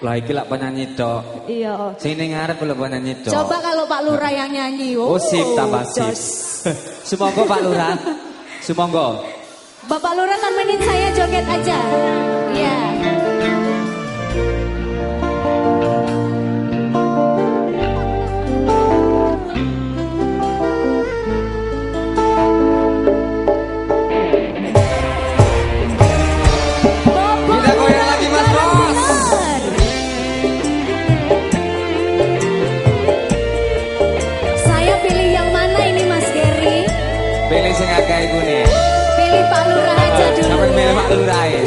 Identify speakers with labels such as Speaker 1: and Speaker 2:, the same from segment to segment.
Speaker 1: Lah iki lak penyanyi tok.
Speaker 2: Iya.
Speaker 1: Sing ning ngarep lho penyanyi.
Speaker 2: Coba kalau Pak Lurah yang nyanyi.
Speaker 1: Oh, sip tambah sip. Sumangga Pak Lurah. Sumangga.
Speaker 2: Bapak Lurah temenin saya joget aja. Iya. Bapak bạn ưng này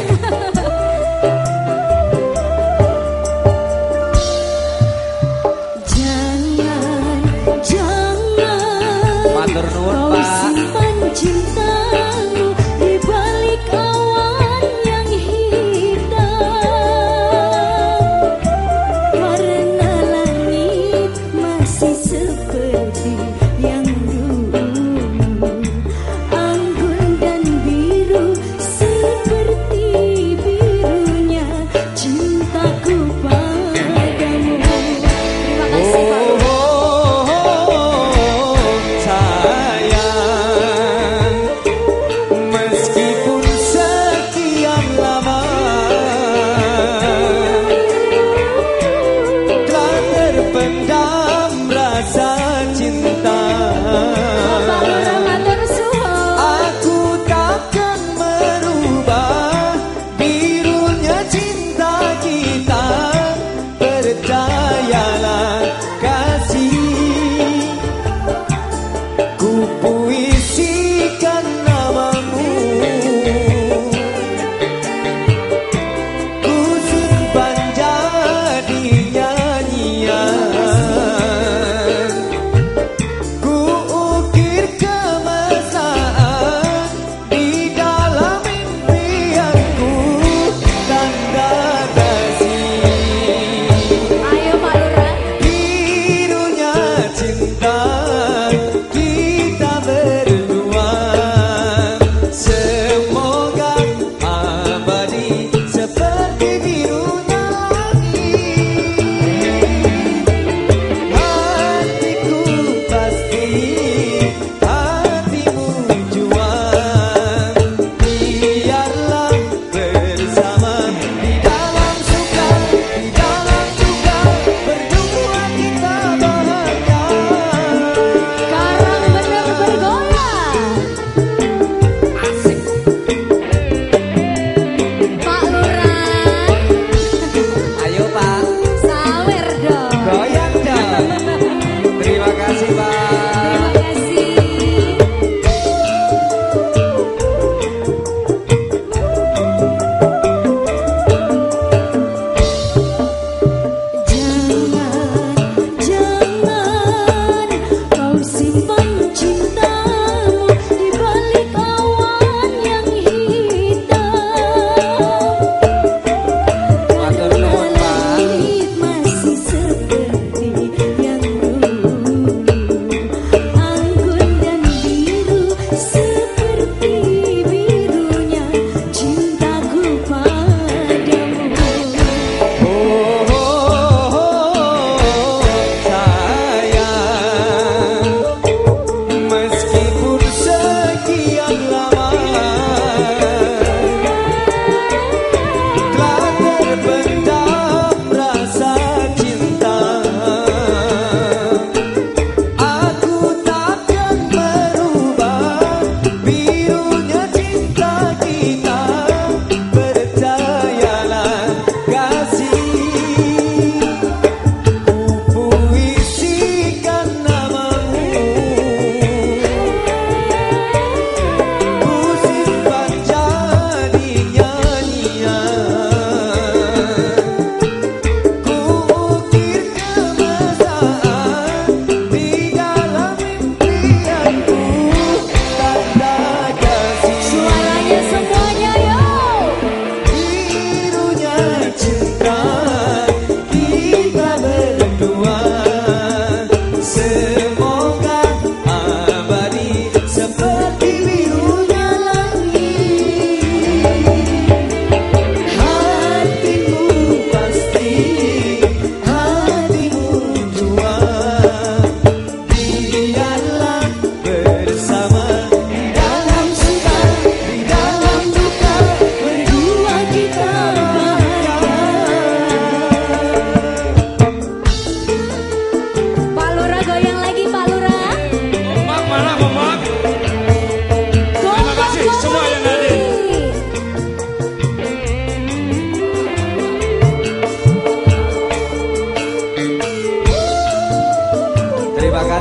Speaker 2: Se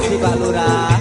Speaker 2: se valorar.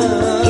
Speaker 2: love.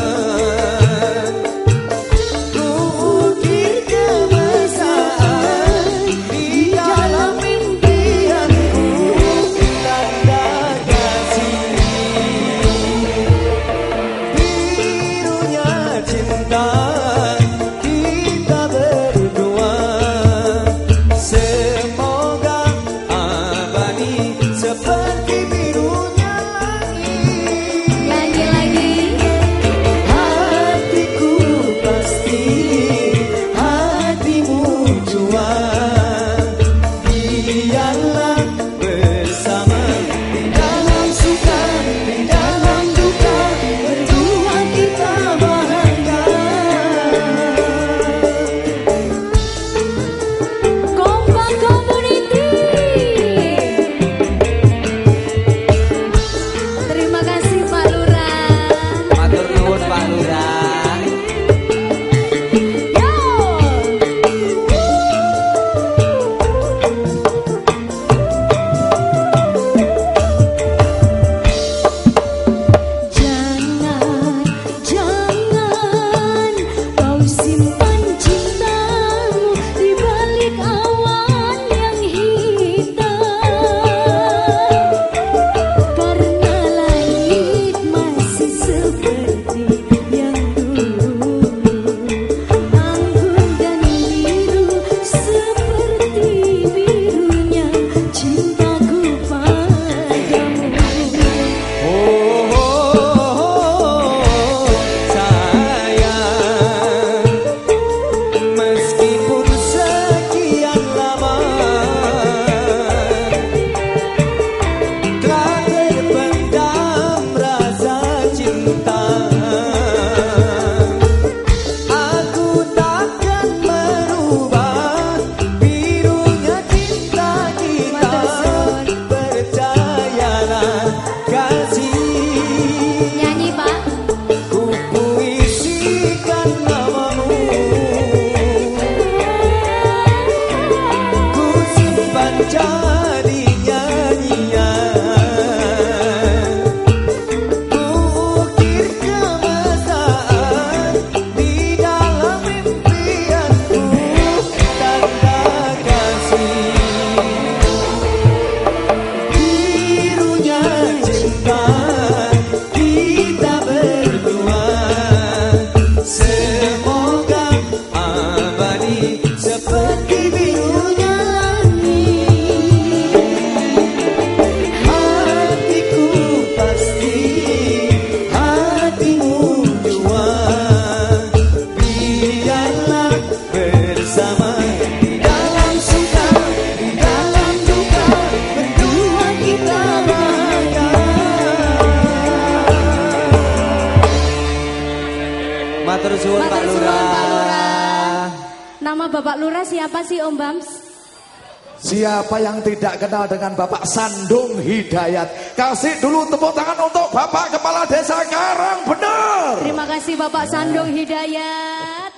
Speaker 1: 情。Suwun
Speaker 3: Pak Lurah. Nama Bapak Lurah siapa sih Om Bams?
Speaker 4: Siapa yang tidak kenal dengan Bapak Sandung Hidayat? Kasih dulu tepuk tangan untuk Bapak Kepala Desa Karang Bener.
Speaker 3: Terima kasih Bapak Sandung Hidayat.